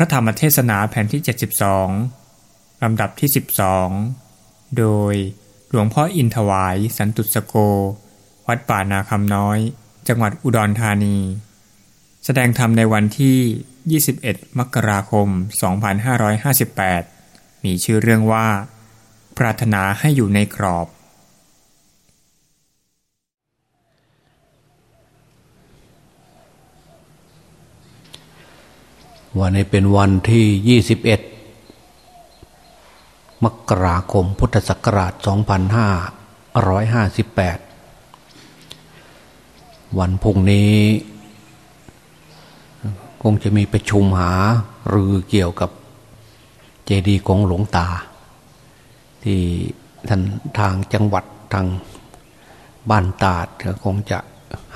ระธรรมเทศนาแผ่นที่ 72 ลำดับที่ 12 โดยหลวงพ่ออินถวายสันตุสโก วัดป่านาคำน้อย จังหวัดอุดรธานี แสดงธรรมในวันที่ 21 มกราคม 2558 มีชื่อเรื่องว่า ปรารถนาให้อยู่ในกรอบ วันนี้เป็นวันที่ 21 มกราคมพุทธศักราช 2558 วันพุ่งนี้ คงจะมีประชุมหารือเกี่ยวกับเจดีย์ของหลวงตา ที่ท่านทางจังหวัดทางบ้านตาดคงจะ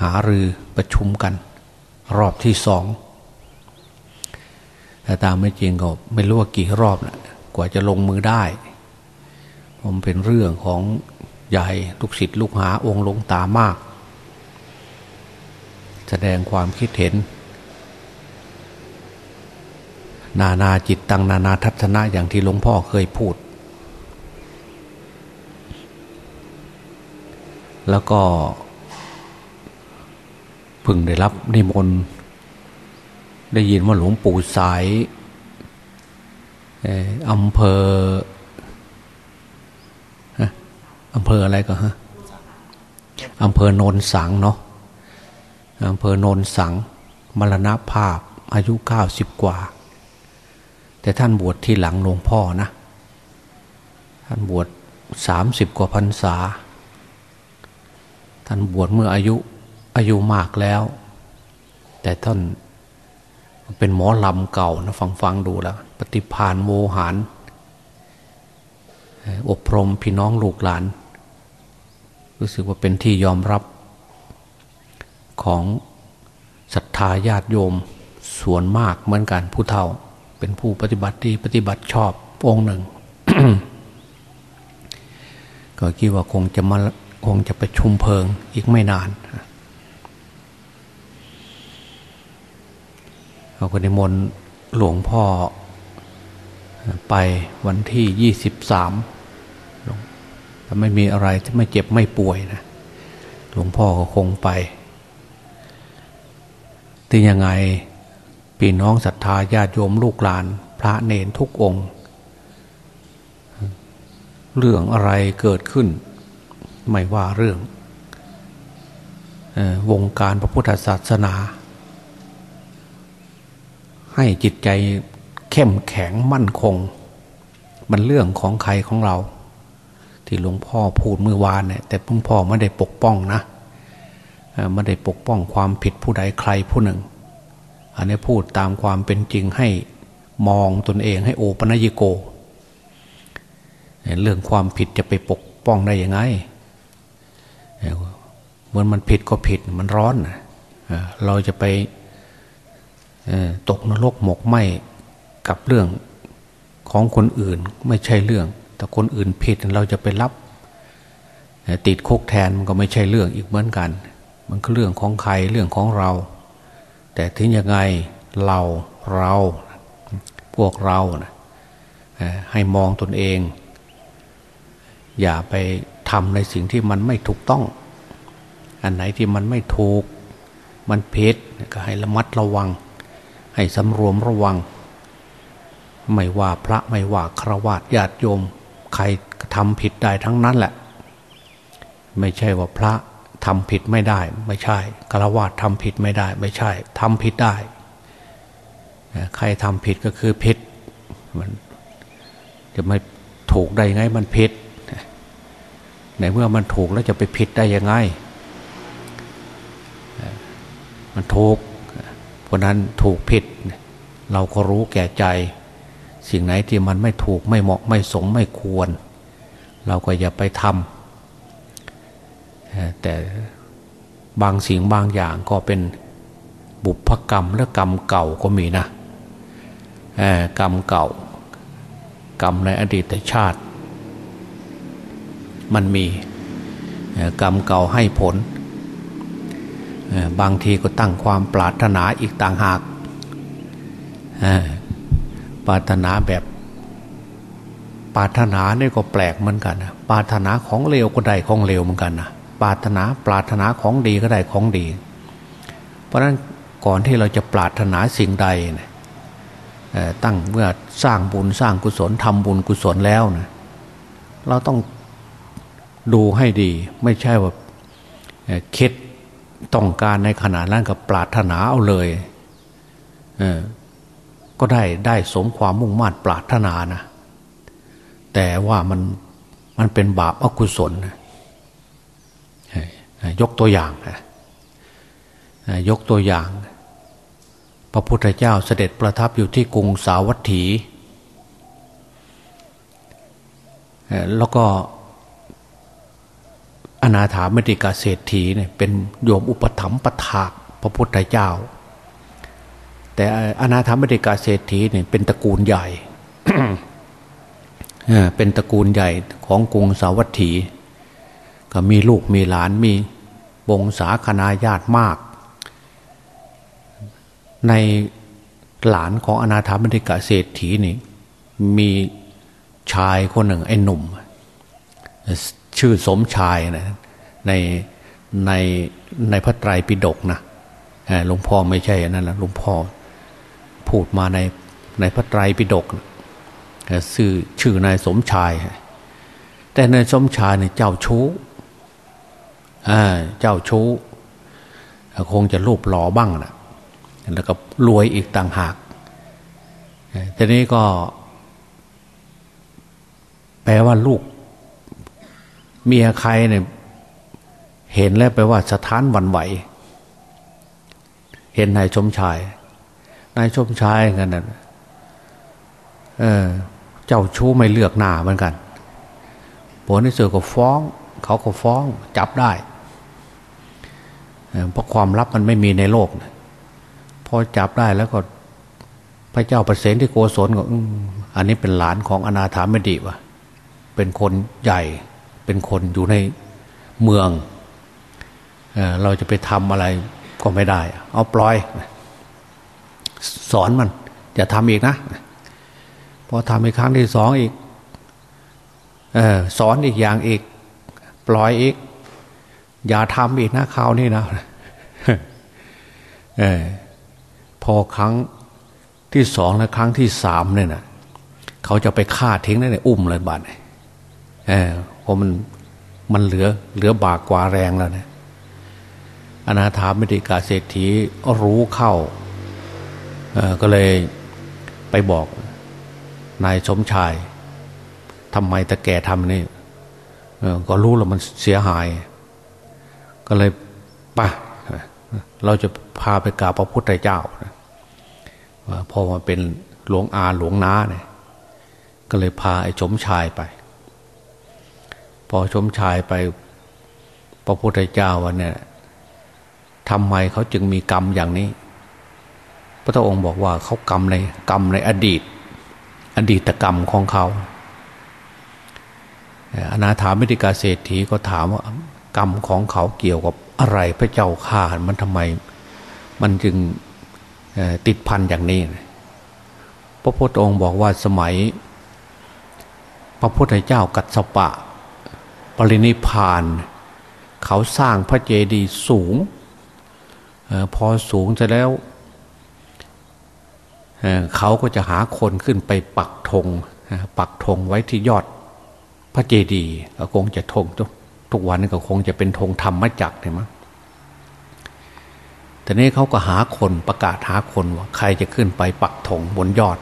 หารือประชุมกัน รอบที่สอง แต่ตามไม่จริงก็ไม่รู้ว่ากี่รอบนะกว่าจะลงมือได้ ผมเป็นเรื่องของใหญ่ลูกศิษย์ลูกหาองค์หลวงตามาก แสดงความคิดเห็น นานาจิตตังนานาทัศนะอย่างที่หลวงพ่อเคยพูด แล้วก็พึ่งได้รับนิมนต์ ได้ยินว่าหลวงปู่สายอำเภออำเภออะไรก็ฮะอำเภอโนนสังเนาะอำเภอโนนสัง มรณภาพอายุเก้าสิบกว่า แต่ท่านบวชที่หลังหลวงพ่อนะ ท่านบวชสามสิบกว่าพรรษา ท่านบวชเมื่ออายุอายุมากแล้ว แต่ท่าน เป็นหมอลำเก่านะฟังฟังดูแล้ว ปฏิพานโวหาร อบรมพี่น้องลูกหลาน รู้สึกว่าเป็นที่ยอมรับของศรัทธาญาติโยมส่วนมากเหมือนกันผู้เฒ่า เป็นผู้ปฏิบัติดีปฏิบัติชอบองค์หนึ่ง ก็คิดว่าคงจะมาคงจะไปชุมเพลิงอีกไม่นาน เราก็นิมนต์หลวงพ่อ ไปวันที่ยี่สิบสามถ้าไม่มีอะไรที่ไม่เจ็บไม่ป่วยนะ หลวงพ่อก็คงไปที่ยังไงปีน้องศรัทธาญาติโยมลูกหลาน พระเนนทุกองค์ เรื่องอะไรเกิดขึ้น ไม่ว่าเรื่องวงการพระพุทธศาสนา ให้จิตใจเข้มแข็งมั่นคง มันเรื่องของใครของเรา ที่หลวงพ่อพูดเมื่อวานเนี่ยแต่หลวงพ่อไม่ได้ปกป้องนะไม่ได้ปกป้องความผิดผู้ใดใครผู้หนึ่ง อันนี้พูดตามความเป็นจริงให้มองตนเองให้โอปัญญิโก เรื่องความผิดจะไปปกป้องได้ยังไงเมื่อมันผิดก็ผิดมันร้อนเราจะไป ตกนรกหมกไหมกับเรื่องของคนอื่นไม่ใช่เรื่อง แต่คนอื่นผิดเราจะไปรับ ติดคุกแทนมันก็ไม่ใช่เรื่องอีกเหมือนกัน มันก็เรื่องของใครเรื่องของเรา แต่ถึงยังไงเราเราพวกเรานะให้มองตนเอง อย่าไปทำในสิ่งที่มันไม่ถูกต้อง อันไหนที่มันไม่ถูก มันเพชก็ให้ระมัดระวัง ให้สำรวมระวัง ไม่ว่าพระไม่ว่าครวญญาติโยม ใครทำผิดได้ทั้งนั้นแหละ ไม่ใช่ว่าพระทำผิดไม่ได้ ไม่ใช่ครวญทำผิดไม่ได้ ไม่ใช่ทำผิดได้ ใครทำผิดก็คือผิดมันจะไม่ถูกได้ไงมันผิดในเมื่อมันถูกแล้วจะไปผิดได้ยังไง มันถูก ราะนั้นถูกผิด เราก็รู้แก่ใจ สิ่งไหนที่มันไม่ถูกไม่เหมาะไม่สมไม่ควร เราก็อย่าไปทำแต่บางสิ่งบางอย่างก็เป็นบุพกรรมและกรรมเก่าก็มีนะกรรมเก่า กรรมในอดีตชาติ มันมีกรรมเก่าให้ผล บางทีก็ตั้งความปรารถนาอีกต่างหากปรารถนาแบบปรารถนาเนี่ยก็แปลกเหมือนกันนะปรารถนาของเลวก็ได้ของเลวเหมือนกันนะปรารถนาปรารถนาของดีก็ได้ของดี เพราะฉะนั้นก่อนที่เราจะปรารถนาสิ่งใดนี่ยตั้งเมื่อสร้างบุญสร้างกุศลทำบุญกุศลแล้วนะเราต้องดูให้ดี ไม่ใช่ว่าคิด ต้องการในขณะนั้นกับปรารถนาเอาเลยเออก็ได้ได้สมความมุ่งมั่นปรารถนานะแต่ว่ามันมันเป็นบาปอกุศลนะยกตัวอย่างนะยกตัวอย่าง พระพุทธเจ้าเสด็จประทับอยู่ที่กรุงสาวัตถีแล้วก็ อนาถามติกาเศรษฐีเนี่ยเป็นโยมอุปถัมภ์ประทากพระพุทธเจ้า แต่อนาถามติกาเศรษฐีเนี่ยเป็นตระกูลใหญ่เป็นตระกูลใหญ่ของกรุงสาวัตถี ก็มีลูกมีหลานมีวงศาคณาญาติมาก ในหลานของอนาถามติกาเศรษฐีนี่มีชายคนหนึ่งไอ้หนุ่ม ชื่อสมชายนะในในในพระไตรปิฎกนะหลวงพ่อไม่ใช่นั่นแหละหลวงพ่อพูดมาในในพระไตรปิฎกชื่อชื่อนายสมชาย แต่นายสมชายเนี่ยเจ้าชู้เจ้าชู้ คงจะรูปหล่อบ้างนะแล้วก็รวยอีกต่างหากทีนี้ก็ แปลว่าลูก เมียใครเนี่ยเห็นแล้วไปว่าสถานวันไหว เห็นนายชมชาย นายชมชายกันนั่นเออ เจ้าชู้ไม่เลือกหน้าเหมือนกันผลที่สุดก็ฟ้อง เขาก็ฟ้องจับได้เพราะความลับมันไม่มีในโลกพอจับได้แล้วก็ พระเจ้าประเสนที่โกศลก็อันนี้เป็นหลานของอนาถามดีวะเป็นคนใหญ่ เป็นคนอยู่ในเมืองเเราจะไปทำอะไรก็ไม่ได้ เอาปล่อย สอนมัน อย่าทำอีกนะพอทำอีกครั้งที่สองอีกอสอนอีกอย่างอีก ปล่อยอีก อย่าทำอีกนะคราวนี้นะอพอครั้งที่สองและครั้งที่สามเนี่ยนะเขาจะไปฆ่าทิ้งได้เนี่ยอุ้มเลยบาดเนี่ย เพราะมันมันเหลือเหลือบากกว่าแรงแล้วเนี่ยอนาถามติกาเศรษฐีรู้เข้าก็เลยไปบอกนายสมชายทำไมตะแก่ทำนี่ก็รู้แล้วมันเสียหาย ก็เลยปะเราจะพาไปกราบพระพุทธเจ้าพอมาเป็นหลวงอาหลวงนาเนี่ยก็เลยพาไอ้สมชายไป อชมชายไปพระพุทธเจ้าวันเนี่ยทำไมเขาจึงมีกรรมอย่างนี้ พระองค์บอกว่าเขากรรมในกรรมในอดีต อดีตกรรมของเขาอนาถามิติกาเศรษฐีก็ถามว่ากรรมของเขาเกี่ยวกับอะไรพระเจ้าข่ามันทำไม มันจึงติดพันอย่างนี้ พระพุทธองค์บอกว่าสมัย พระพุทธเจ้ากัสสปะ ปรินิพาน เขาสร้างพระเจดีย์สูงอพอสูงจะแล้วเเขาก็จะหาคนขึ้นไปปักธงปักธงไว้ที่ยอดพระเจดีย์ก็คงจะธงทุกวันนี้ก็คงจะเป็นธงธรรมจักรใช่ไหมแต่นี้เขาก็หาคนประกาศหาคนว่าใครจะขึ้นไปปักธงบนยอด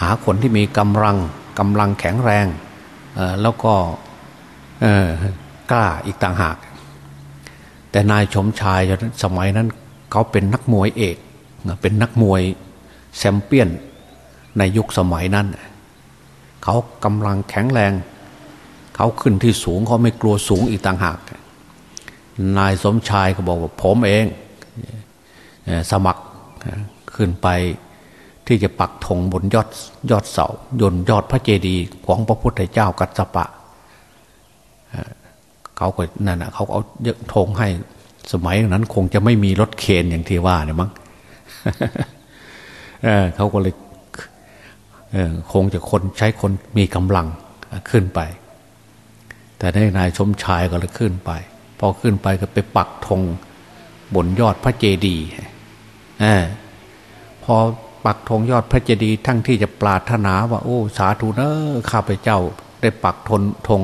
หาคนที่มีกำลังกำลังแข็งแรงแล้วก็ กล้าอีกต่างหาก แต่นายชมชายสมัยนั้นเขาเป็นนักมวยเอก เป็นนักมวยแชมเปี้ยนในยุคสมัยนั้น เขากำลังแข็งแรง เขาขึ้นที่สูงเขาไม่กลัวสูงอีกต่างหาก นายสมชายก็บอกว่าผมเอง สมัครขึ้นไปที่จะปักธงบนยอดยอดเสายนยอดพระเจดีย์ของพระพุทธเจ้ากัสปะ เขาก็นั่นนะเขาเอาเยอะธงให้สมัยนั้น คงจะไม่มีรถเคนอย่างที่ว่าเนี่ยมั้งเเขาก็เลยคงจะคนใช้คนมีกำลังขึ้นไป แต่ในนายชมชายก็เลยขึ้นไป พอขึ้นไปก็ไปปักธงบนยอดพระเจดีย์พอปักธงยอดพระเจดีย์ทั้งที่จะปราถนาว่า โอ้ สาธุเนอข้าพเจ้า ได้ปักทนธง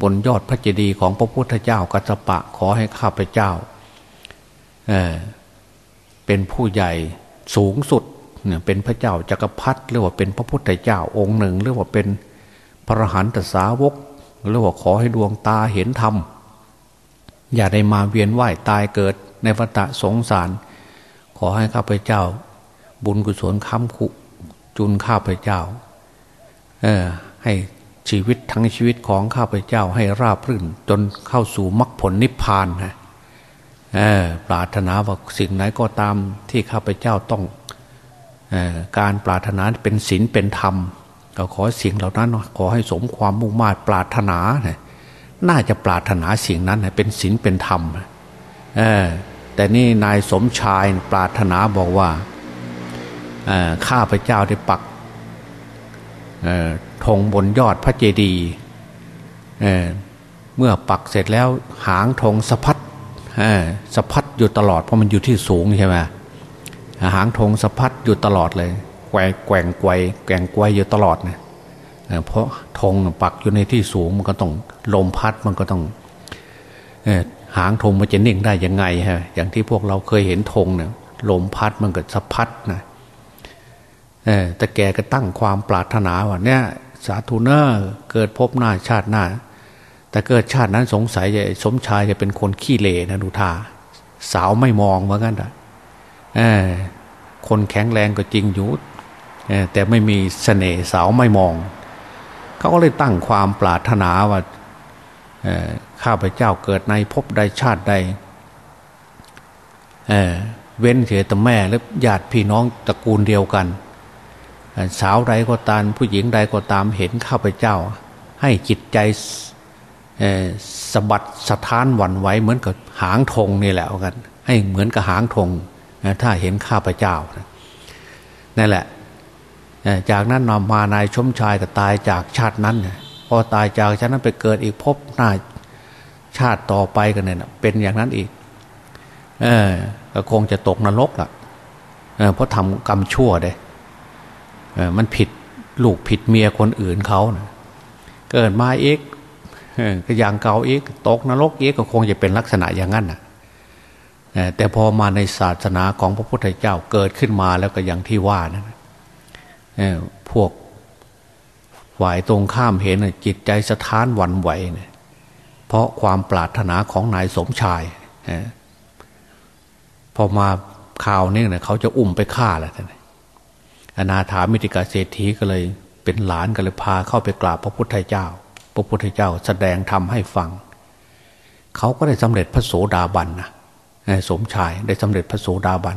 บนยอดพระเจดีย์ของพระพุทธเจ้ากัสปะขอให้ข้าพเจ้าเเป็นผู้ใหญ่สูงสุดเนี่ยเป็นพระเจ้าจักรพรรดิหรือว่าเป็นพระพุทธเจ้าองค์หนึ่ง หรือว่าเป็นพระหันตสาวกหรือว่าขอให้ดวงตาเห็นธรรมอย่าได้มาเวียนว่ายตายเกิดในวัฏสงสาร ขอให้ข้าพเจ้า บุญกุศลค้ำคุจุนข้าพเจ้า เออให้ ชีวิตทั้งชีวิตของข้าพเจ้าให้ราบรื่น จนเข้าสู่มรรคผลนิพพานนะปรารถนาว่าสิ่งไหนก็ตามที่ข้าพเจ้าต้องอการปรารถนาเป็นศีลเป็นธรรมก็ขอสิ่งเหล่านั้นขอให้สมความมุ่งมา่ปรารถนานะน่าจะปรารถนาสิ่งนั้นเป็นศีลเป็นธรรมแต่นี่นายสมชายปรารถนาบอกว่าข้าพเจ้าได้ปัก ธงบนยอดพระเจดีย์เมื่อปักเสร็จแล้วหางธงสะพัดสะพัดอยู่ตลอดเพราะมันอยู่ที่สูงใช่ไหมหางธงสะพัดอยู่ตลอดเลยแกว่งแกว่งไกวแกว่งไกวอยู่ตลอดนะเพราะธงปักอยู่ในที่สูงมันก็ต้องลมพัดมันก็ต้องหางธงมันจะนิ่งได้ยังไงฮะอย่างที่พวกเราเคยเห็นธงเนี่ยลมพัดมันก็สะพัดนะ แต่แกก็ตั้งความปรารถนาว่าเนี่ยสาธุเนอร์เกิดพบหน้าชาติหน้า แต่เกิดชาตินั้นสงสัยจะสมชายจะเป็นคนขี้เลนะดูท่าสาวไม่มองเหมือนกันแต่คนแข็งแรงก็จริงอยู่แต่ไม่มีสเสน่ห์สาวไม่มอง เขาก็เลยตั้งความปรารถนาว่าข้าพเจ้าเกิดในภพใดชาติใดเเว้นเสียแต่แม่และญาติพี่น้องตระกูลเดียวกัน สาวใดก็ตามผู้หญิงใดก็ตามเห็นข้าพเจ้า ให้จิตใจสะบัดสะท้านหวั่นไหวเหมือนกับหางธงนี่แหละกัน ให้เหมือนกับหางธงถ้าเห็นข้าพเจ้านั่นแหละ จากนั้นนอมานายชมชายก็ตายจากชาตินั้นพอตายจากชาตินั้นไปเกิดอีกพบหน้าชาติต่อไปกันเนี่ยเป็นอย่างนั้นอีกเออก็คงจะตกนรกล่ะเพราะทำกรรมชั่วเลย มันผิดลูกผิดเมียคนอื่นเขานะเกิดมาเอกก็อย่างเก่าเอกตกนรกเอกก็คงจะเป็นลักษณะอย่างนั้นนะแต่พอมาในศาสนาของพระพุทธเจ้าเกิดขึ้นมาแล้วก็อย่างที่ว่านะพวกฝ่ายตรงข้ามเห็นจิตใจสะท้านหวั่นไหวเนี่ยเพราะความปรารถนาของนายสมชายพอมาข่าวนี้เนี่ยเขาจะอุ้มไปฆ่าแล้วท่าน อนาถามิติกาเศรษฐีก็เลย เป็นหลานก็เลยพาเข้าไปกราบพระพุทธเจ้า พระพุทธเจ้าแสดงธรรมให้ฟัง เขาก็ได้สำเร็จพระโสดาบันนะสมชายได้สำเร็จพระโสดาบัน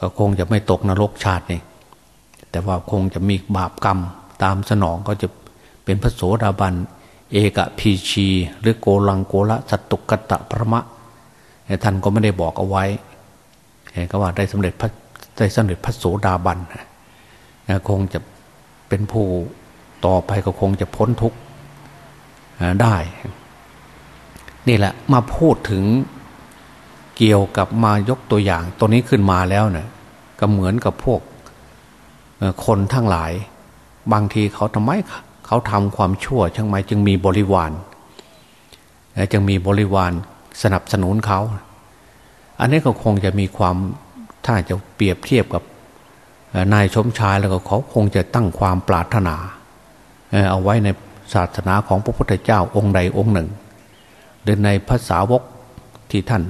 ก็คงจะไม่ตกนรกชาตินี่แต่ว่าคงจะมีบาปกรรมตามสนองก็จะเป็นพระโสดาบันเอกพีชี หรือโกลังโกละสัตตุกตะพระมะท่านก็ไม่ได้บอกเอาไว้ก็ว่าได้สำเร็จพระ ได้สำเร็จพระโสดาบันนะคงจะเป็นผู้ต่อไปก็คงจะพ้นทุกข์ได้ นี่แหละมาพูดถึงเกี่ยวกับมายกตัวอย่าง ตัวนี้ขึ้นมาแล้วเนะี่ยก็เหมือนกับพวกคนทั้งหลาย บางทีเขาทำไมเขาทำความชั่วช่างไมจึงมีบริวารจึงมีบริวารสนับสนุนเขา อันนี้ก็คงจะมีความ ถ้าจะเปรียบเทียบกับนายชมชายแล้วก็เขาคงจะตั้งความปรารถนา เอาไว้ในศาสนาของพระพุทธเจ้าองค์ใดองค์หนึ่งหรือในภาษาวกที่ท่าน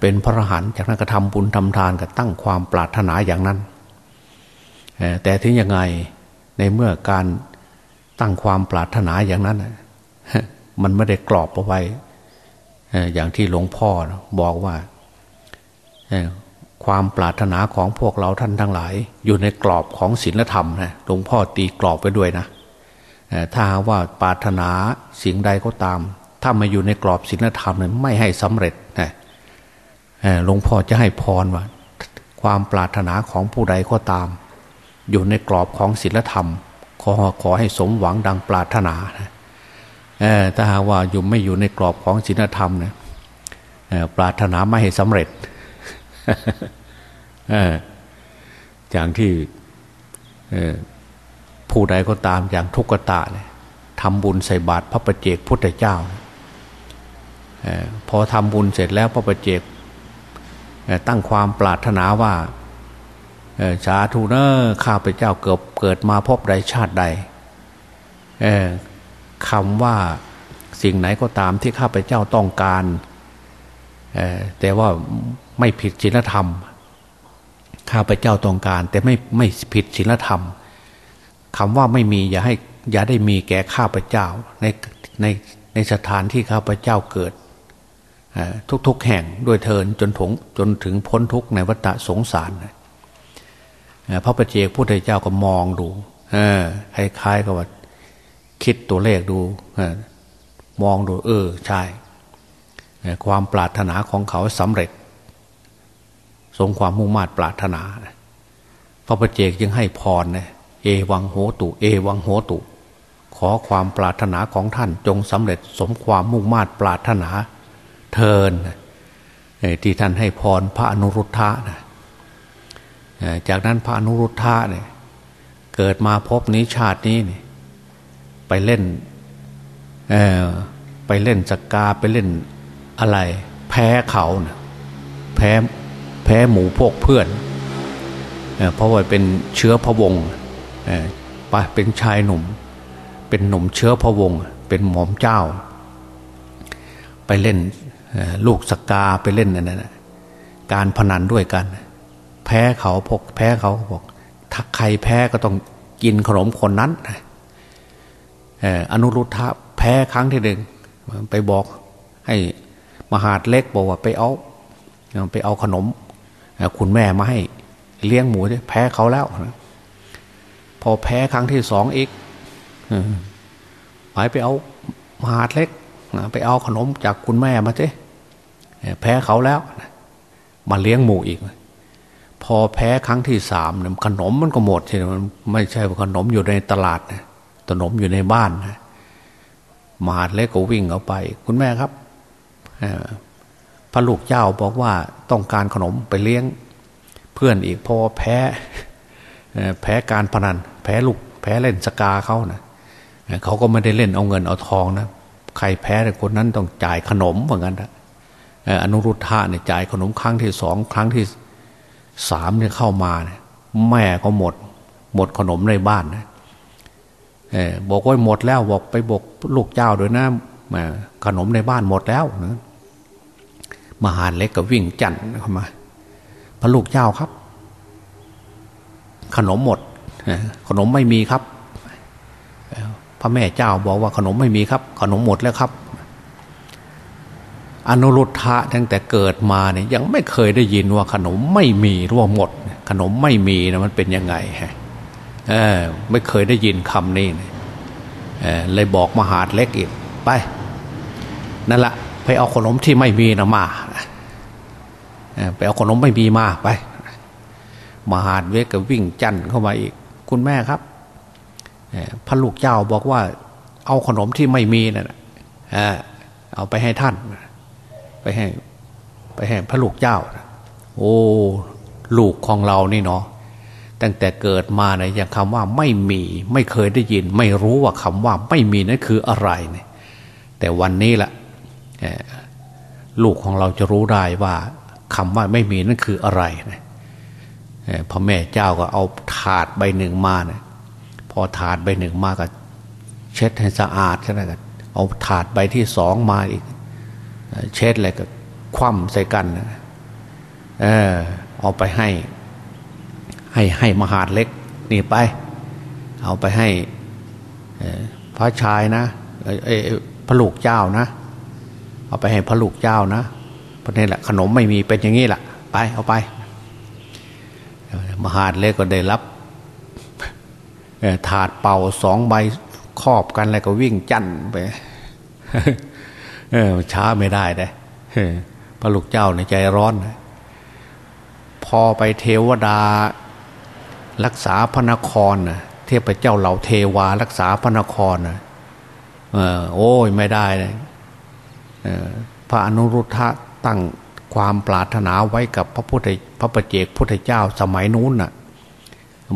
เป็นพระหันจากนั้นก็ทำบุญทำทานก็ตั้งความปรารถนาอย่างนั้น แต่ถึงยังไงในเมื่อการตั้งความปรารถนาอย่างนั้น มันไม่ได้กรอบเอาไว้อย่างที่หลวงพ่อบอกว่า ความปรารถนาของพวกเราท่านทั้งหลาย อยู่ในกรอบของศีลธรรมนะหลวงพ่อตีกรอบไปด้วยนะถ้าว่าปรารถนาสิ่งใดก็ตาม ถ้ามาอยู่ในกรอบศีลธรรมเนี่ยไม่ให้สำเร็จนะหลวงพ่อจะให้พรว่า ความปรารถนาของผู้ใดก็ตาม อยู่ในกรอบของศีลธรรม ขอขอให้สมหวังดังปรารถนาถ้าหากว่าอยู่ไม่อยู่ในกรอบของศีลธรรมเนี่ยปรารถนาไม่ให้สำเร็จ อย่างที่ผู้ใดก็ตามอย่างทุกขตะเนี่ยทำบุญใส่บาตรพระประเจกพุทธเจ้าพอทำบุญเสร็จแล้วพระประเจกตั้งความปรารถนาว่าสาธุเนอข้าพเจ้าเกิดเกิดมาพบใดชาติใดคำว่าสิ่งไหนก็ตามที่ข้าพเจ้าต้องการแต่ว่า ไม่ผิดศีลธรรม ข้าพเจ้าต้องการ แต่ไม่ไม่ผิดศีลธรรมคำว่าไม่มีอย่าให้อย่าได้มีแก่ข้าพเจ้าในในในสถานที่ข้าพเจ้าเกิดทุกๆแห่งด้วยเทินจนถงจนถึงพ้นทุกในวัฏสงสารพระประเจกพุทธเจ้าก็มองดูคล้ายๆกับว่าคิดตัวเลขดูมองดูเออใช่ ความปรารถนาของเขาสำเร็จ สงความมุ่งมา่ปรารถนา พระประเจกยังให้พรนะเอวังโหตุ เอวังโหตุ ขอความปรารถนาของท่านจงสำเร็จสมความมุ่งมา่ปรารถนาเทินที่ท่านให้พรพระอนุรุทธะนะจากนั้นพระอนุรุทธะเนี่ยเกิดมาพบนี้ชาตินี้เนี่ยไปเล่นไปเล่นสกกาไปเล่นอะไร แพ้เขานะแพ้ แพ้หมูพวกเพื่อนเพราะว่าเป็นเชื้อพระวงศ์ไปเป็นชายหนุ่ม เป็นหนุ่มเชื้อพระวงศ์เป็นหมอมเจ้า ไปเล่นลูกสกาไปเล่นนั่นนะการพนันด้วยกัน แพ้เขาพกแพ้เขาบอกถ้าใครแพ้ก็ต้องกินขนมคนนั้นอนุรุทธะแพ้ครั้งที่หนึ่งไปบอกให้มหาดเล็กบอกว่าไปเอา ไปเอาขนม คุณแม่มาให้เลี้ยงหมูแพ้เขาแล้วพอแพ้ครั้งที่สองอีกไปไปเอามหาดเล็กไปเอาขนมจากคุณแม่มาสิแพ้เขาแล้วมาเลี้ยงหมูอีก พอแพ้ครั้งที่สามขนมมันก็หมดใช่ไหมไม่ใช่ขนมอยู่ในตลาดนะขนมอยู่ในบ้านนะมหาดเล็กก็วิ่งเอาไป คุณแม่ครับ ระลูกเจ้าบอกว่าต้องการขนมไปเลี้ยงเพื่อนอีกพอแพ้แพ้การพนัน แพ้ลูกแพ้เล่นสกาเขานะเขาก็ไม่ได้เล่นเอาเงินเอาทองนะใครแพ้แต่คนนั้นต้องจ่ายขนมเหมือนกันนะอนุรุทธะเนี่ยจ่ายขนมครั้งที่สองครั้งที่สามเนี่ยเข้ามาเนี่ยแม่ก็หมด หมดขนมในบ้านนะบอกว่าหมดแล้วบอกไปบอกลูกเจ้าด้วยนะขนมในบ้านหมดแล้วนะ มหาเล็กก็วิ่งจันเข้ามา พระลูกเจ้าครับ ขนมหมดขนมไม่มีครับ พระแม่เจ้าบอกว่าขนมไม่มีครับ ขนมหมดแล้วครับ อนุรุทธะตั้งแต่เกิดมาเนี่ยยังไม่เคยได้ยินว่าขนมไม่มีร่วหมด ขนมไม่มีนะมันเป็นยังไงฮะเออไม่เคยได้ยินคำนี้เออเลยบอกมหาดเล็กอีกไป นั่นละไปเอาขนมที่ไม่มีนะมา ไปเอาขนมไม่มีมาไปมหาดเวกก็วิ่งจันเข้ามาอีก คุณแม่ครับพระลูกเจ้าบอกว่า เอาขนมที่ไม่มีนะ่ะเอาไปให้ท่าน ไปให้ ไปให้พระลูกเจ้า โอ้ลูกของเรานี่เนาะตั้งแต่เกิดมาเนี่ยอย่างคำว่าไม่มี ไม่เคยได้ยิน ไม่รู้ว่าคำว่าไม่มีนั่นคืออะไรเนี่ยแต่วันนี้แหละลูกของเราจะรู้ได้ว่า คำว่าไม่มีนั่นคืออะไรนะพอแม่เจ้าก็เอาถาดใบหนึ่งมาเนะพอถาดใบหนึ่งมาก็ เช็ดให้สะอาดใช่ไหมกันเอาถาดใบที่สองมาอีก เช็ดอะไรก็คว่ำใส่กันนะเออเอาไปให้ ให้ให้มหาดเล็ก นี่ไป เอาไปให้พระชายนะพระลูกเจ้านะ เอาไปให้พระลูกเจ้านะ ราะนี่แหละขนมไม่มีเป็นอย่างนี้แหละไปเอาไป มหาดเล็กก็ได้รับถาดเป่าสองใบครอบกันแล้วก็วิ่งจันไปช้าไม่ได้เลยพระลูกเจ้าในใจร้อน พอไปเทวดารักษาพระนครเทพเจ้าเหล่าเทวารักษาพระนครเออโอ้ยไม่ได้เลยพระอนุรุทธะ ตั้งความปรารถนาไว้กับพระพุทธพระประเจกพุทธเจ้าสมัยนู้นน่ะ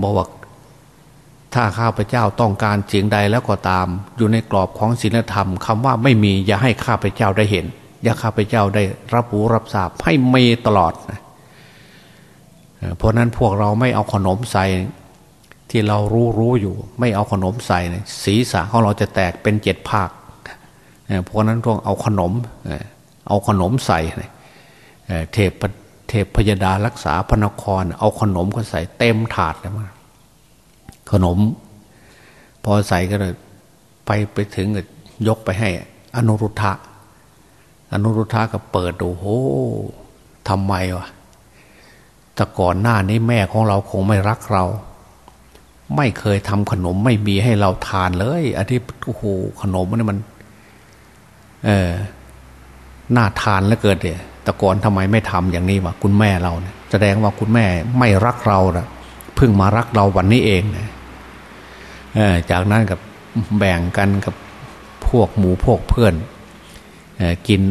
บอกว่าถ้าข้าพเจ้าต้องการเสียงใดแล้วก็ตาม อยู่ในกรอบของศีลธรรมคำว่าไม่มีอย่าให้ข้าพเจ้าได้เห็น อย่าข้าพเจ้าได้รับรู้รับทราบให้มีตลอดนะเพราะนั้นพวกเราไม่เอาขนมใส่ที่เรารู้รู้อยู่ ไม่เอาขนมใส่ศีรษะของเราจะแตกเป็นเจ็ดภาคเพราะนั้นต้องเอาขนม เอาขนมใส่เทพเทพพยดารักษาพระนคร เอาขนมก็ใส่เต็มถาดเลยมาขนม พอใส่ก็เลยไปไปถึงยกไปให้ อนุรุทธะอนุรุทธะก็เปิดดูโอ้ทำไมวะแต่ก่อนหน้านี้แม่ของเราคงไม่รักเรา ไม่เคยทำขนมไม่มีให้เราทานเลยอันที่โอ้โหขนมนี่มัน เออ น่าทานแล้วเกิดเนี่ยแต่ก่อนทำไมไม่ทำอย่างนี้วะคุณแม่เราเนี่ยแสดงว่าคุณแม่ไม่รักเรานะเพิ่งมารักเราวันนี้เองนะจากนั้นกับแบ่งกันกับพวกหมูพวกเพื่อนกิน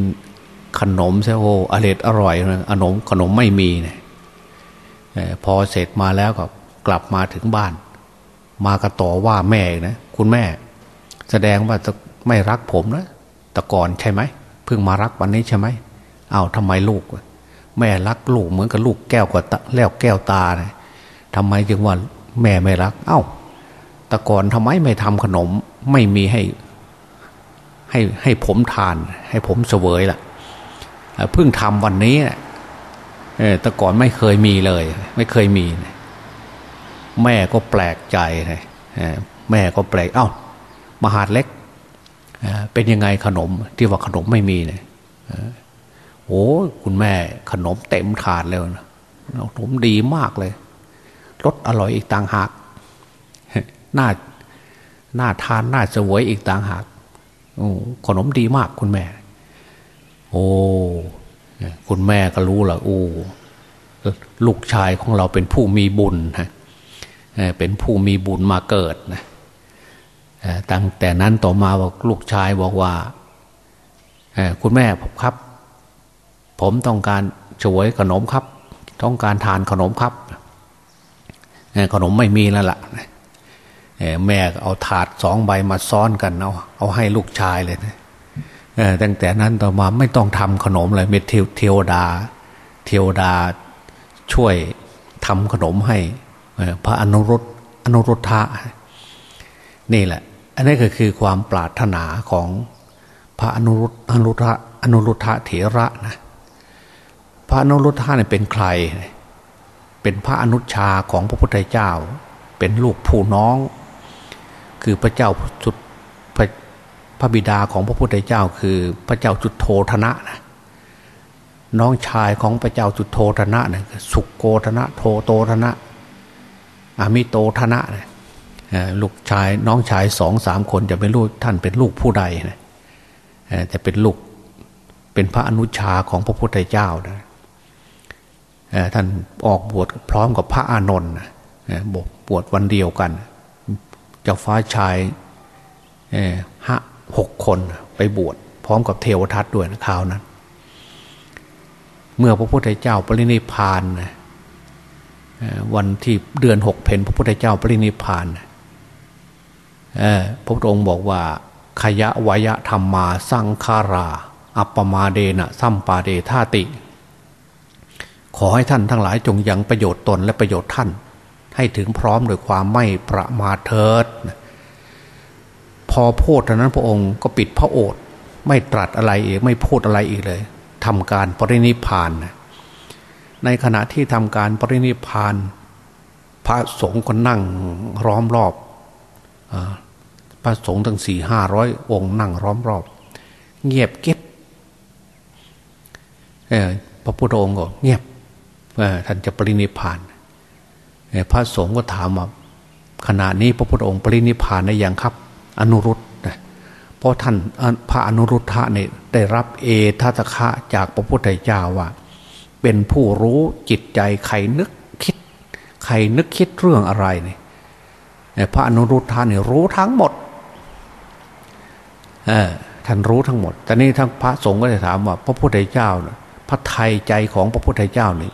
ขนมเซโออร่อยอร่อยนะขนมขนมไม่มีเนะพอเสร็จมาแล้วก็กลับมาถึงบ้าน มากระต่อว่าแม่นะคุณแม่ แสดงว่าจะไม่รักผมนะแต่ก่อนใช่ไหม พิ่งมารักวันนี้ใช่ไหมเอา้าทำไมลูก แม่รักลูกเหมือนกับลูกแก้วกับแล้วแก้วตาเนะทำไมจึงว่าแม่ไม่รัก เอา้าแต่ก่อนทำไมไม่ทำขนม ไม่มีให้ ให้ให้ผมทาน ให้ผมเสวยล่ะเพิ่งทำวันนี้แต่ก่อนไม่เคยมีเลย ไม่เคยมีแม่ก็แปลกใจนะแม่ก็แปลกเอา้า มหาดเล็ก เป็นยังไงขนมที่ว่าขนมไม่มีเนี่ยโอ้คุณแม่ขนมเต็มถาดเลยนะขนมดีมากเลยรสอร่อยอีกต่างหากน่าน่าทานน่าสวยอีกต่างหากโอ้ขนมดีมากคุณแม่ โอ้คุณแม่ก็รู้ละโอ้ลูกชายของเราเป็นผู้มีบุญฮะเป็นผู้มีบุญมาเกิดนะ ตั้งแต่นั้นต่อมาบอกลูกชายบอกว่าคุณแม่ครับ ผมต้องการช่วยขนมครับ ต้องการทานขนมครับขนมไม่มีแล้วล่ะแม่เอาถาดสองใบมาซ้อนกันเอาเอาให้ลูกชายเลยนะตั้งแต่นั้นต่อมาไม่ต้องทำขนมเลยเมทเทวดา เทวดาช่วยทำขนมให้พระอนุรุตอนุรุทธะนี่แหละ อันนี้ก็คือความปรารถนาของพระอนุรุตอนุรุทธะอนุรุทธะเถระนะพระอนุรุทธะเนี่ยเป็นใคร เป็นพระอนุชาของพระพุทธเจ้า เป็นลูกผู้น้อง คือพระเจ้าสุดพระบิดาของพระพุทธเจ้า คือพระเจ้าจุดโทธนะนะน้องชายของพระเจ้าจุดโทธนะนะสุกโกธนะ โทโตธนะอามิโตธนะนะ ลูกชายน้องชายสองสามคนจะเป็นลูกท่านเป็นลูกผู้ใดนะจะเป็นลูกเป็นพระอนุชาของพระพุทธเจ้านะท่านออกบวชพร้อมกับพระอานนท์บวชวันเดียวกัน เจ้าฟ้าชายห้าหกคนไปบวชพร้อมกับเทวทัตด้วยนะคราวนั้น เมื่อพระพุทธเจ้าปรินิพานวันที่เดือนหกเพนพระพุทธเจ้าปรินิพาน พระพุทธองค์บอกว่าขยะวยะธรรมมาสังคารา อัปปมาเดนะสัมปาเดธาติ ขอให้ท่านทั้งหลายจงยังประโยชน์ตนและประโยชน์ท่าน ให้ถึงพร้อมโดยความไม่ประมาทเถิด พอพูดเท่านั้นพระองค์ก็ปิดพระโอษฐ์ไม่ตรัสอะไรอีกไม่พูดอะไรอีกเลยทำการปรินิพานในขณะที่ทำการปรินิพาน พระสงฆ์ก็นั่งร้อมรอบ พระสงฆ์ทั้งสี่ห้าร้อยองค์นั่งร้อมรอบ เงียบเก็บพระพุทธองค์ก็เงียบท่านจะปรินิพานพระสงฆ์ก็ถามว่าขณะนี้พระพุทธองค์ปรินิพานได้ยังครับ อนุรุตเพราะท่านพระอนุรุทธะเนี่ยได้รับเอทัตคะจากพระพุทธเจ้าว่า เป็นผู้รู้จิตใจใครนึกคิด ใครนึกคิดเรื่องอะไรเนี่ย พระอนุรุทธาเนี่ยรู้ทั้งหมดท่านรู้ทั้งหมด แต่นี่ทั้งพระสงฆ์ก็จะถามว่า พระพุทธเจ้าพระไทยใจของพระพุทธเจ้านี่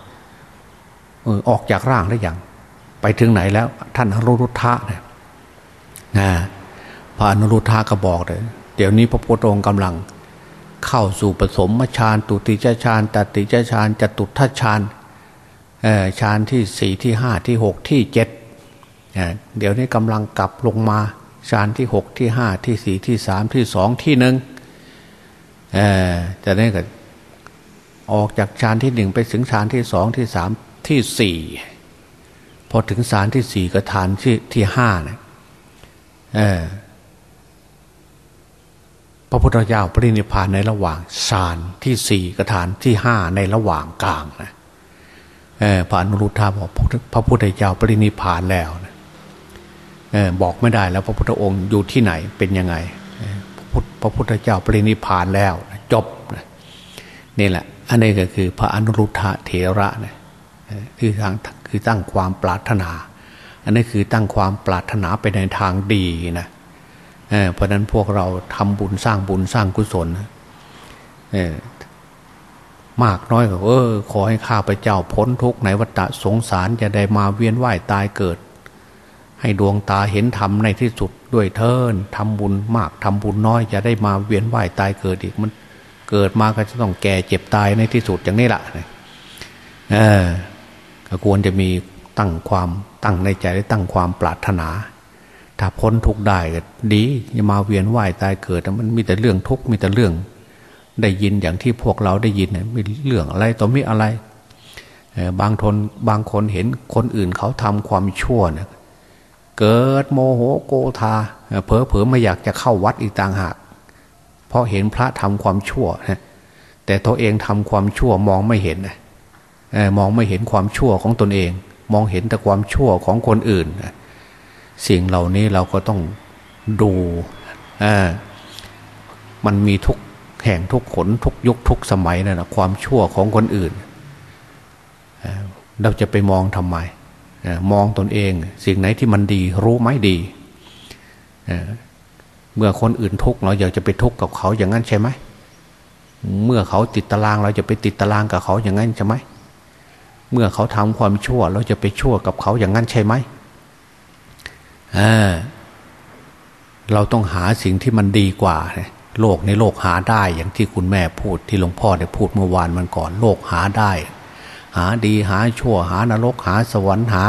ออกจากร่างได้อย่างไปถึงไหนแล้ว ท่านอนุรุทธะเนี่ยนะพระอนุรุทธะก็บอกเลยเดี๋ยวนี้พระพุทธองค์กำลัง เข้าสู่ปสมฌานตุติจฌานตติจฌานจตุทัชฌานฌานที่สี่ที่ห้าที่หกที่เจ็ด เดี๋ยวนี้กำลังกลับลงมาฌานที่หกที่ห้าที่สี่ที่สามที่สองที่หนึ่งจะได้ก็ออกจากฌานที่หนึ่งไปถึงฌานที่สองที่สามที่สี่พอถึงฌานที่สี่ก็ฐานที่ที่ห้านะพระพุทธเจ้าปรินิพานในระหว่างฌานที่สี่กฐานที่ห้าในระหว่างกลางนะพระอนุรุทธาบอกพระพุทธเจ้าปรินิพานแล้วนะ บอกไม่ได้แล้วพระพุทธองค์อยู่ที่ไหนเป็นยังไง พระพุทธเจ้าปรินิพานแล้วจบนี่แหละ อันนี้ก็คือพระอนุรุทธะเถระนะคือทางคือตั้งความปรารถนา อันนี้คือตั้งความปรารถนาไปในทางดีนะเพราะนั้นพวกเราทำบุญสร้างบุญสร้างกุศลมากน้อยก็เออขอให้ข้าพเจ้าพ้นทุกข์ในวัฏสงสารจะได้มาเวียนว่ายตายเกิด ให้ดวงตาเห็นธรรมในที่สุดด้วยเทินทำบุญมากทำบุญน้อยจะได้มาเวียนว่ายตายเกิดอีกมัน เกิดมาก็จะต้องแก่เจ็บตายในที่สุดอย่างนี้แหละเออก็ควรจะมีตั้งความตั้งในใจและตั้งความปรารถนา ถ้าพ้นทุกได้ก็ดีอย่ามาเวียนว่ายตายเกิดมันมีแต่เรื่องทุกข์มีแต่เรื่อง ได้ยินอย่างที่พวกเราได้ยินมีเรื่องอะไรต่อมีอะไรบางทนบางคนเห็นคนอื่นเขาทำความชั่วเนี่ย เกิดโมโหโกธาเพอเพอไม่อยากจะเข้าวัดอีกต่างหาก เพราะเห็นพระทำความชั่วนะแต่ตัวเองทำความชั่วมองไม่เห็นนะมองไม่เห็นความชั่วของตนเอง มองเห็นแต่ความชั่วของคนอื่น สิ่งเหล่านี้เราก็ต้องดูมันมีทุกแห่งทุกขนทุกยุคทุกสมัยนะนะความชั่วของคนอื่น เราจะไปมองทำไม มองตนเอง สิ่งไหนที่มันดี รู้ไหมดี เมื่อคนอื่นทุกเราอยากจะไปทุกกับเขาอย่างนั้นใช่ไหมเมื่อเขาติดตารางเราจะไปติดตารางกับเขาอย่างนั้นใช่ไหมเมื่อเขาทำความชั่ว เราจะไปชั่วกับเขาอย่างนั้นใช่ไหมเราต้องหาสิ่งที่มันดีกว่าโลกในโลกหาได้อย่างที่คุณแม่พูดที่หลวงพ่อได้พูดเมื่อวานมันก่อน โลกหาได้ หาดีหาชั่วหานรกหาสวรรค์หา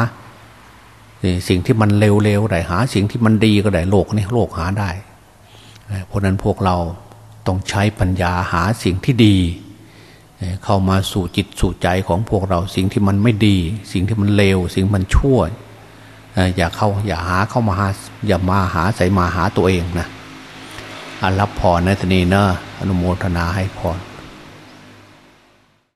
สิ่งที่มันเร็วๆได้หา สิ่งที่มันดีก็ได้โลกนี่โลกหาได้เพราะนั้นพวกเราต้องใช้ปัญญาหาสิ่งที่ดี เข้ามาสู่จิตสู่ใจของพวกเราสิ่งที่มันไม่ดี สิ่งที่มันเลวสิ่งมันชั่วอย่าเข้าอย่าหาเข้ามาหาอย่ามาหาใส่มาหาตัวเองนะอันรับพรในทนีเนอะอนุโมทนาให้พร